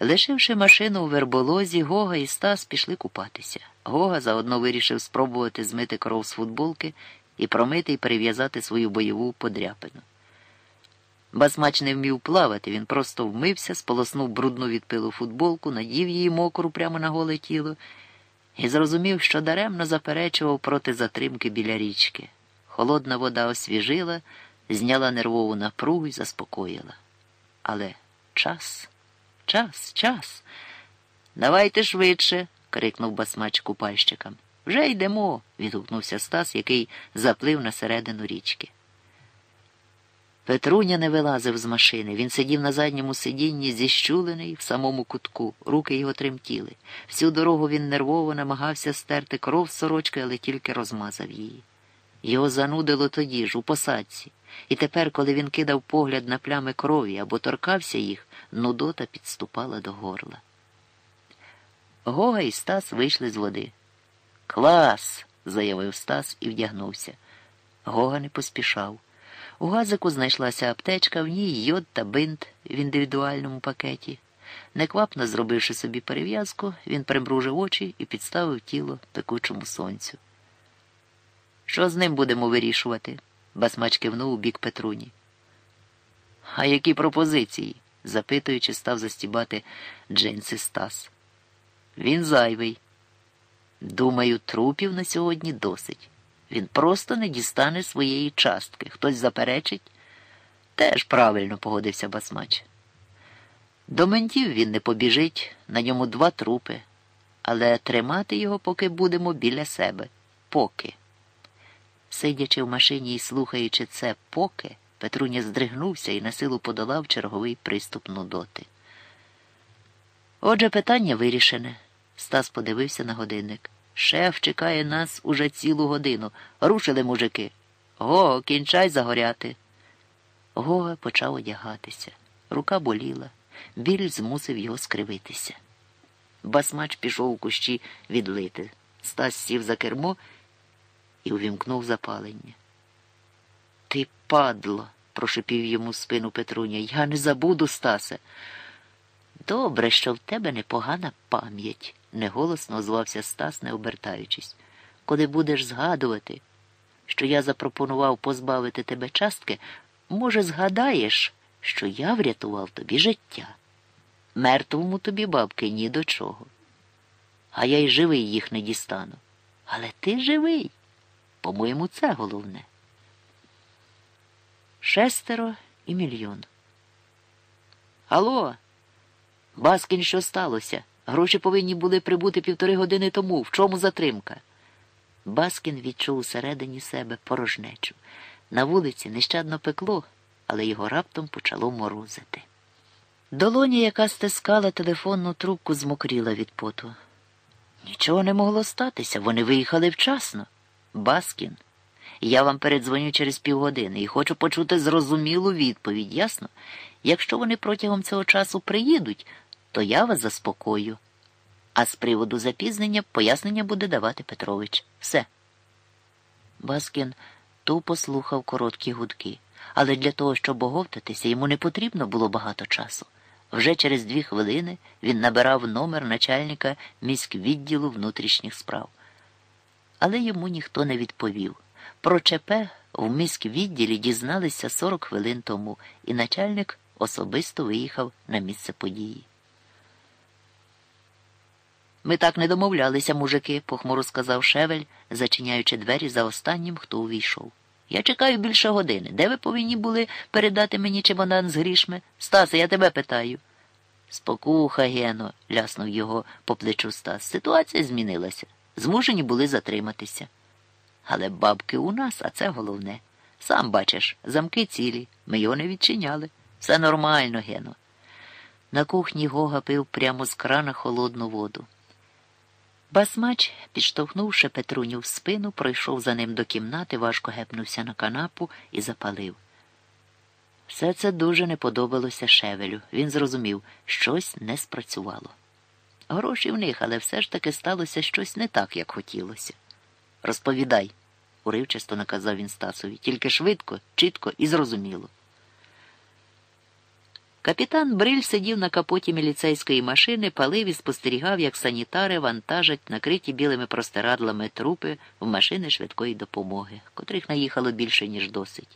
Лишивши машину у верболозі, Гога і Стас пішли купатися. Гога заодно вирішив спробувати змити кров з футболки і промити і перев'язати свою бойову подряпину. Басмач не вмів плавати, він просто вмився, сполоснув брудну від пилу футболку, надів її мокру прямо на голе тіло і зрозумів, що даремно заперечував проти затримки біля річки. Холодна вода освіжила, зняла нервову напругу і заспокоїла. Але час, час, час. Давайте швидше. крикнув басмач купальщикам. Вже йдемо. відгукнувся Стас, який заплив на середину річки. Петруня не вилазив з машини. Він сидів на задньому сидінні, зіщулений в самому кутку, руки його тремтіли. Всю дорогу він нервово намагався стерти кров з сорочки, але тільки розмазав її. Його занудило тоді ж, у посадці, і тепер, коли він кидав погляд на плями крові або торкався їх, нудота підступала до горла. Гога і Стас вийшли з води. Клас! заявив Стас і вдягнувся. Гога не поспішав. У газику знайшлася аптечка, в ній йод та бинт в індивідуальному пакеті. Неквапно зробивши собі перев'язку, він примружив очі і підставив тіло пекучому сонцю. Що з ним будемо вирішувати? Басмач кивнув у бік Петруні. А які пропозиції? запитуючи, став застібати джинси Стас. Він зайвий. Думаю, трупів на сьогодні досить. Він просто не дістане своєї частки. Хтось заперечить? Теж правильно погодився басмач. До ментів він не побіжить, на ньому два трупи, але тримати його поки будемо біля себе. Поки. Сидячи в машині і слухаючи це поки, Петруня здригнувся і на силу подолав черговий приступ нудоти. Отже, питання вирішене. Стас подивився на годинник. Шеф чекає нас уже цілу годину. Рушили мужики. Го, кінчай загоряти. Гога почав одягатися. Рука боліла. Біль змусив його скривитися. Басмач пішов у кущі відлити. Стас сів за кермо і увімкнув запалення. Ти падло, прошепів йому спину Петруня. Я не забуду, Стасе. Добре, що в тебе непогана пам'ять, неголосно озвався Стас, не обертаючись. Коли будеш згадувати, що я запропонував позбавити тебе частки, може, згадаєш, що я врятував тобі життя. Мертвому тобі, бабки, ні до чого. А я й живий їх не дістану. Але ти живий. По-моєму, це головне. Шестеро і мільйон. Алло, Баскін, що сталося? Гроші повинні були прибути півтори години тому. В чому затримка? Баскін відчув усередині себе порожнечу. На вулиці нещадно пекло, але його раптом почало морозити. Долоня, яка стискала телефонну трубку, змокріла від поту. Нічого не могло статися, вони виїхали вчасно. Баскін, я вам передзвоню через півгодини і хочу почути зрозумілу відповідь, ясно? Якщо вони протягом цього часу приїдуть, то я вас заспокою. А з приводу запізнення пояснення буде давати Петрович. Все. Баскін тупо слухав короткі гудки, але для того, щоб оговтатися, йому не потрібно було багато часу. Вже через дві хвилини він набирав номер начальника міськвідділу внутрішніх справ. Але йому ніхто не відповів. Про ЧП в міськвідділі дізналися 40 хвилин тому, і начальник особисто виїхав на місце події. Ми так не домовлялися, мужики, похмуро сказав Шевель, зачиняючи двері за останнім, хто увійшов. Я чекаю більше години. Де ви повинні були передати мені чемодан з грішми? Стасе, я тебе питаю. Спокуха, Гено, ляснув його по плечу Стас. Ситуація змінилася. Змушені були затриматися. Але бабки у нас, а це головне. Сам бачиш, замки цілі. Ми його не відчиняли. Все нормально, Гено. На кухні Гога пив прямо з крана холодну воду. Басмач, підштовхнувши Петруню в спину, пройшов за ним до кімнати, важко гепнувся на канапу і запалив. Все це дуже не подобалося Шевелю. Він зрозумів, щось не спрацювало. Гроші в них, але все ж таки сталося щось не так, як хотілося. Розповідай, уривчасто наказав він Стасові, тільки швидко, чітко і зрозуміло. Капітан Бриль сидів на капоті міліцейської машини, палив і спостерігав, як санітари вантажать накриті білими простирадлами трупи в машини швидкої допомоги, котрих наїхало більше, ніж досить.